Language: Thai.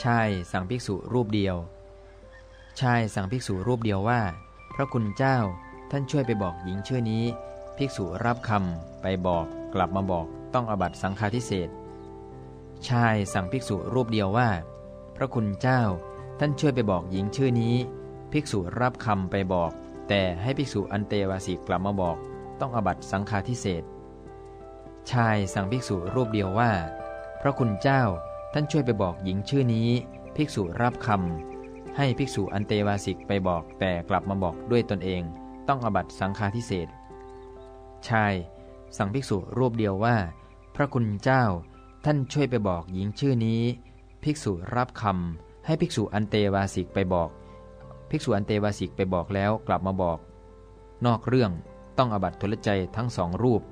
ใชายสั่งภิกษุรูปเดียว ใชายสั่งภิกษุรูปเดียวว่า พระคุณเจ้าท่านช่วยไปบอกหญิงชื่อนี้ ภิกษุรับคำไปบอกกลับมาบอกต้องอบัตสังฆาทิเศษชายสั่งภิกษุรูปเดียวว่า พระคุณเจ้าท่านช่วยไปบอกหญิงชื่อนี้ ภิกษุรับคำไปบอก แต่ให้ภิกษุอันเตวาสีกลับมาบอก ต้องอบัตสังฆาทิเศษชายสั่งภิกษุรูปเดียวว่า พระคุณเจ้า ท่านช่วยไปบอกหญิงชื่อนี้ ภิกษุรับคำให้ภิกษุอันเตวาสิกไปบอกแต่กลับมาบอกด้วยตนเอง ต้องอบัตสังฆาทิเศษชายสั่งภิกษุรูปเดียวว่า พระคุณเจ้า ท่านช่วยไปบอกหญิงชื่อนี้ ภิกษุรับคำให้ภิกษุอันเตวาสิกไปบอก ภิกษุอันเตวาสิกไปบอกแล้วกลับมาบอก นอกเรื่องต้องอบัตทุลใจทั้งสองรูป